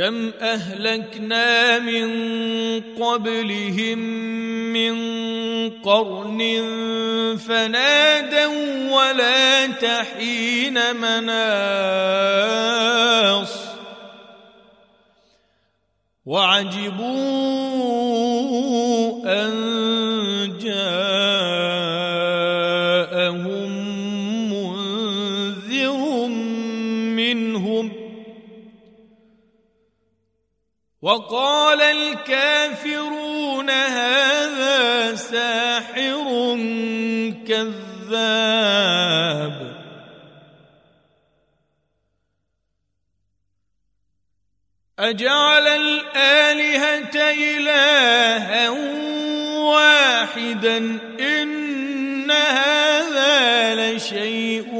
كم أهلكنا من قبلهم من قرن فنادوا ولا تحين مناص وعجبون وقال الكافرون هذا ساحر كذاب. أجعل الآلهة إلها واحدا إن هذا لشيء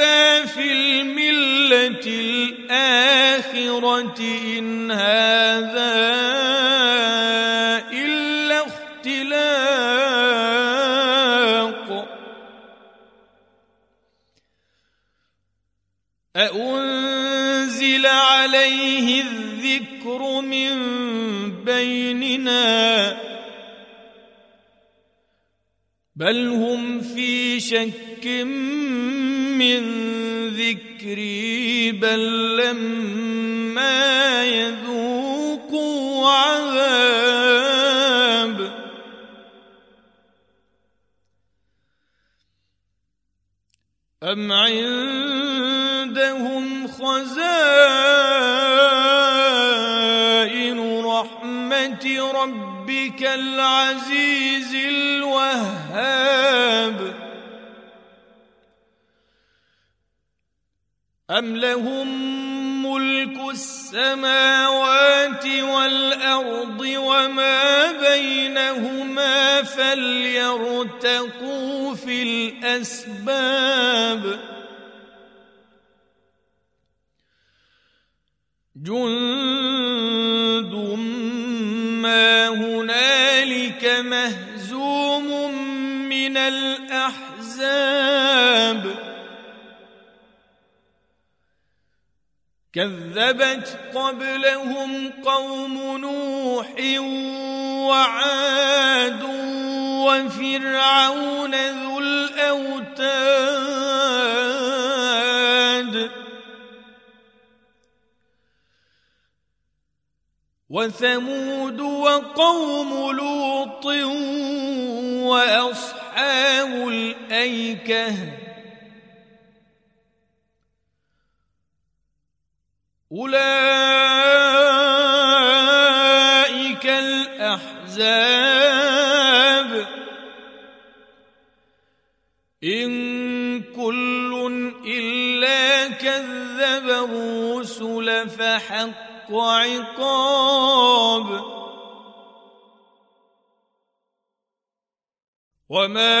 الآخرة إن هذا إلا اختلاق. أأنزل عليه الذكر من بيننا. بل هم في شك من ذكري بل لما يذوقوا عذاب أم عندهم خزائن رحمة ربك العزيز الوهاب أم لهم ملك السماوات والأرض وما بينهما فليرتقوا في الأسباب جند كذبت قبلهم قوم نوح وعاد وفرعون ذو الأوتاد وثمود وقوم لوط وأصحاب الأيكة أولئك الأحزاب إن كل إلا كذب الرسل فحق عقاب وما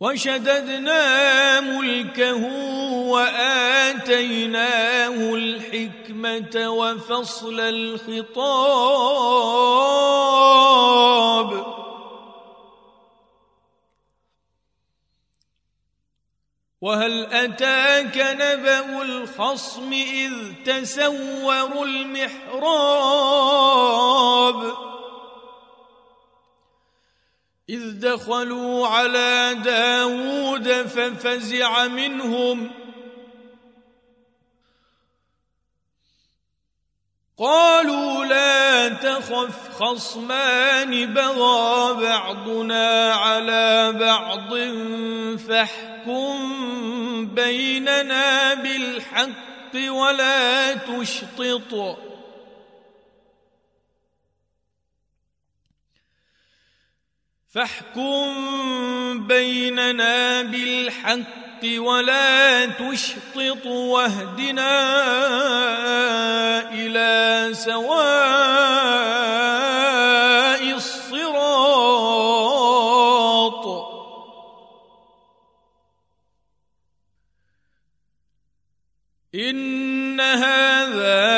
وشددنا ملكه وآتيناه الحكمة وفصل الخطاب وهل أتاك نبأ الخصم إذ تسوروا المحراب إذ دخلوا على داود ففزع منهم. قالوا لا تخف خصمان بغى بعضنا على بعض فاحكم بيننا بالحق ولا تشطط. فاحكم بيننا بالحق ولا تشطط واهدنا إلى سواء الصراط. إن هذا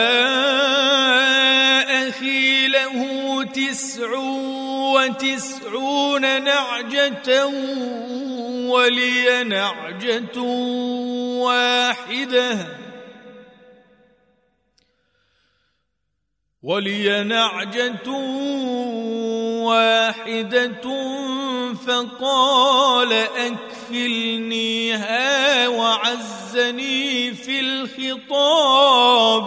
أخي له تسعون وتسعون نعجة ولي نعجة واحدة. ولي نعجة واحدة فقال أكفلنيها وعزني في الخطاب.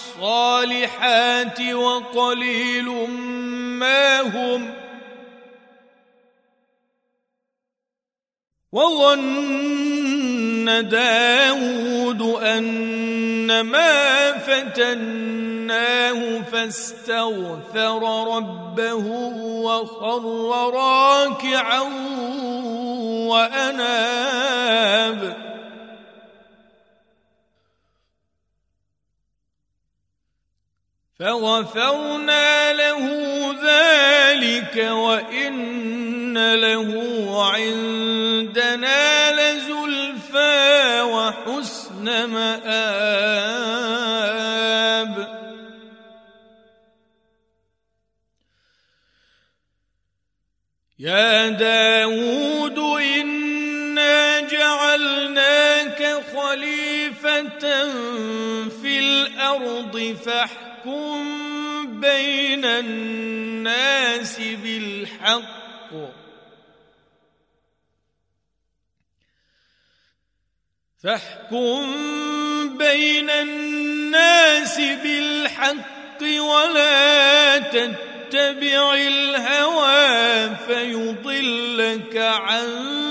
الصالحات وقليل ما هم وظن داود أن ما فتناه فاستغفر ربه وخر راكعا وأناب فغفرنا له ذلك وإن له عندنا لزلفى وحسن مآب. يا داود إنا جعلناك خليفة في الأرض فحسن لكم بين الناس بالحق فاحكم بين الناس بالحق ولا تتبع الهوى فيضلك عن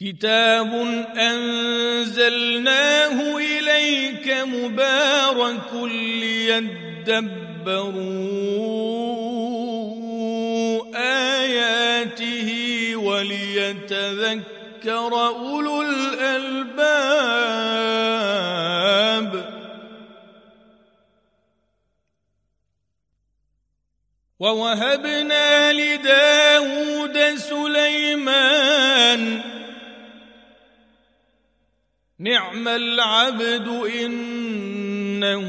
كتاب أنزلناه إليك مبارك ليدبروا آياته وليتذكر أولو الألباب ووهبنا لداود سليمان نعم العبد إنه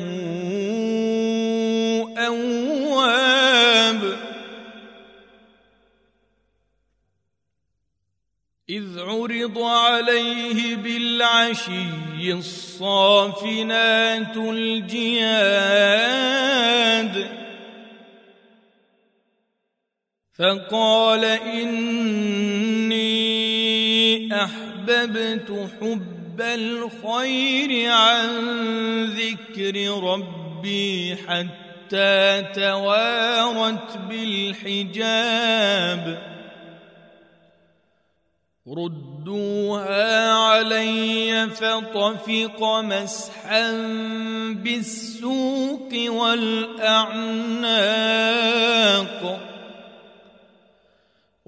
أواب. إذ عرض عليه بالعشي الصافنات الجياد. فقال إني أحببت حب بل خير عن ذكر ربي حتى توارت بالحجاب ردوها علي فطفق مسحا بالسوق والأعناق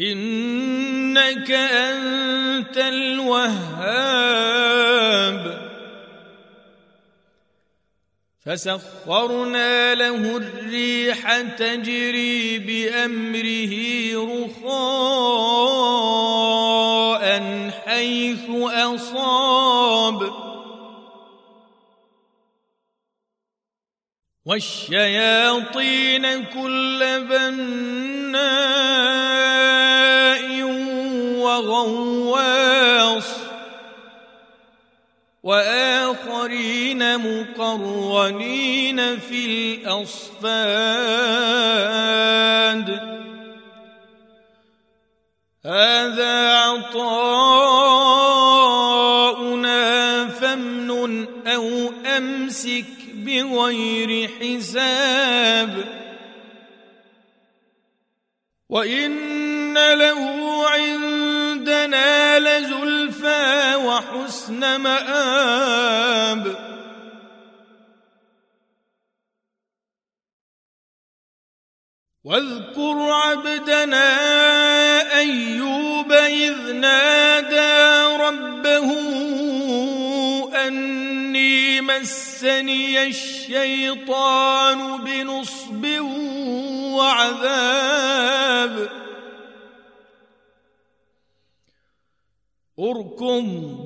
إنك أنت الوهاب. فسخرنا له الريح تجري بأمره رخاء حيث أصاب. والشياطين كل بنات غواص وآخرين مقرنين في الأصفاد. هذا عطاؤنا فامنن أو أمسك بغير حساب. وإن له حسن مآب۔ واذكر عبدنا أيوب إذ نادى ربه أني مسني الشيطان بنصب وعذاب۔ اركم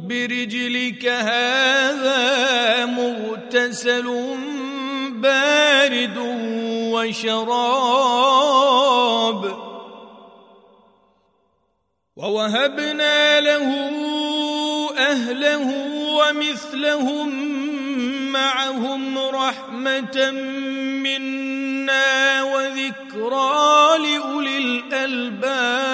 برجلك هذا مغتسل بارد وشراب. ووهبنا له أهله ومثلهم معهم رحمة منا وذكرى لأولي الألباب.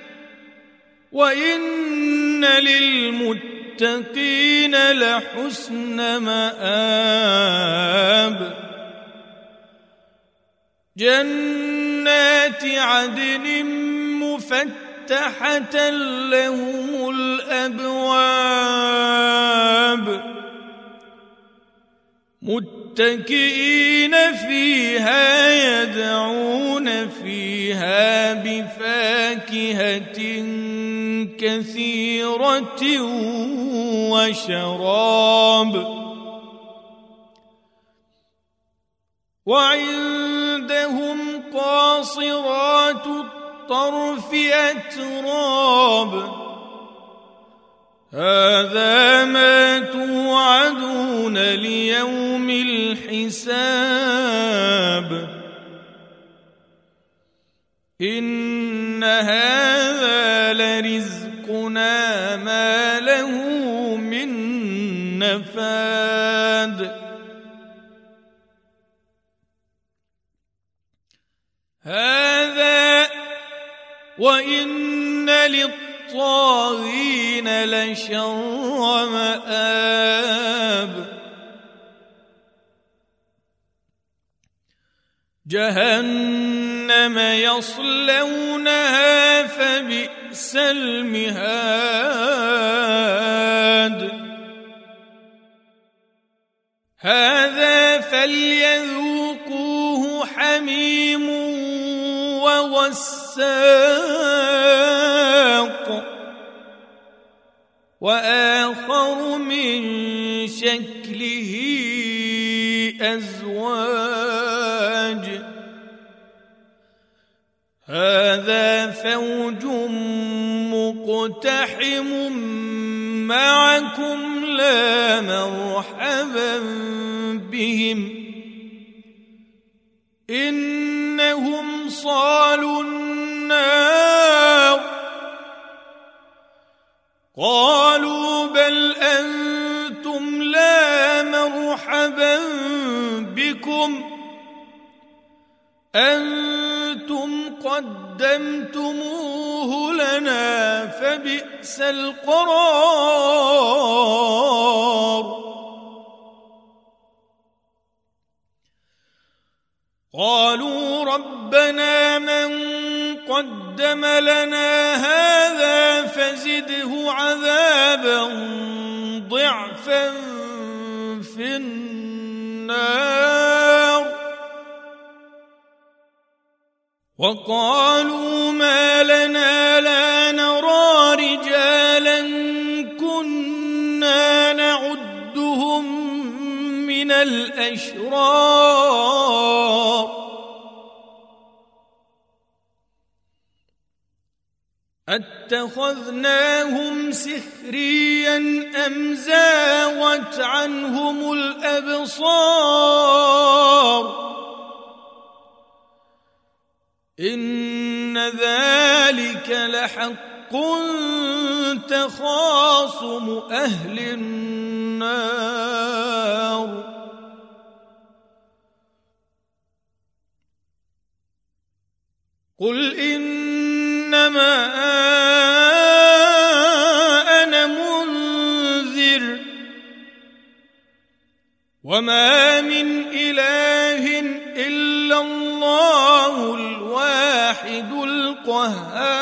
وَإِنَّ لِلْمُتَّقِينَ لَحُسْنَ مَآبٍ جَنَّاتِ عَدْنٍ مُفَتَّحَةً لَهُمُ الْأَبْوَابُ متكئين فيها يدعون فيها بفاكهه كثيرة وشراب وعندهم قاصرات الطرف أتراب هذا ما توعدون ليوم الحساب للظالمين لشر مآب جهنم يصلونها فبئس المهاد. هذا فليذوقوه حميم وغساد وآخر من شكله أزواج. هذا فوج مقتحم معكم لا مرحبا بهم. إنهم صالوا النار. قال بل أنتم لا مرحبا بكم؟ أنتم قدمتموه لنا فبئس القرار. قالوا ربنا من قدم لنا هذا فزده عذابا ضعفا في النار. وقالوا ما لنا لا نرى رجالا كنا نعدهم من الأشرار. اتخذناهم سخريا ام زاوت عنهم الابصار ان ذلك لحق تخاصم أهل النار قل ان انما أنا منذر وما من اله الا الله الواحد القهار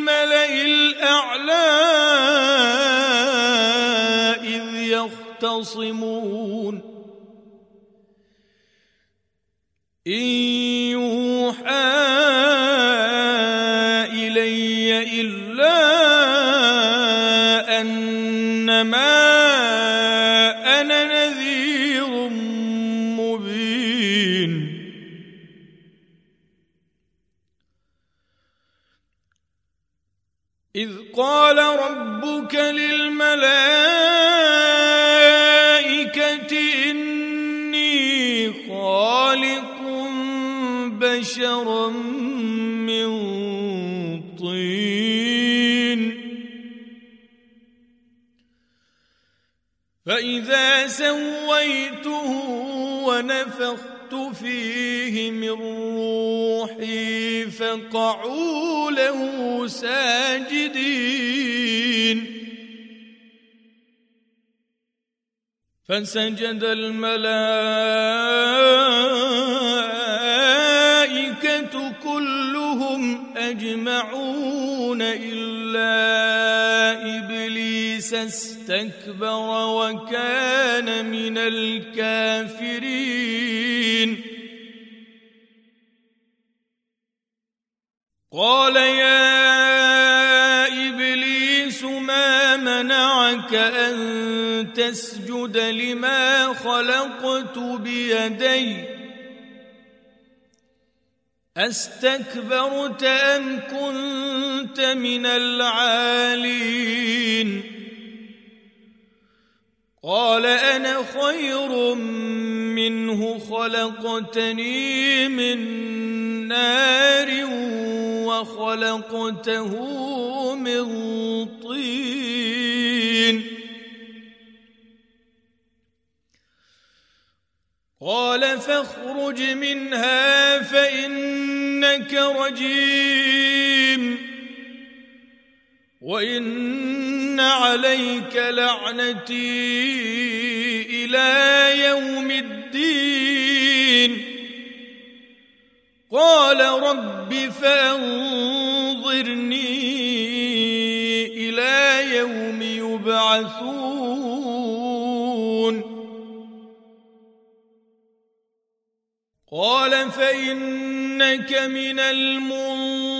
الملأ الأعلى إذ يختصمون. إن فسويته ونفخت فيه من روحي فقعوا له ساجدين. فسجد الملائكة كلهم أجمعون إلا إبليس استكبر استكبر وكان من الكافرين. قال يا إبليس ما منعك أن تسجد لما خلقت بيدي؟ أستكبرت أم كنت من العالين؟ قال أنا خير منه خلقتني من نار وخلقته من طين. قال فاخرج منها فإنك رجيم. وَإِنَّ عَلَيْكَ لَعْنَتِي إِلَى يَوْمِ الدِّينِ قَالَ رَبِّ فَأَنظِرْنِي إِلَى يَوْمِ يُبْعَثُونَ قَالَ فَإِنَّكَ مِنَ الْمُنظَرِينَ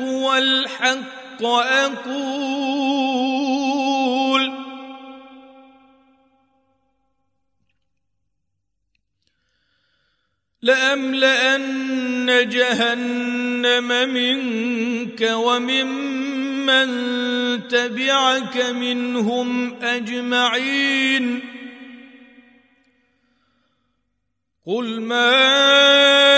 والحق أقول لأملأن جهنم منك ومن من تبعك منهم أجمعين قل ما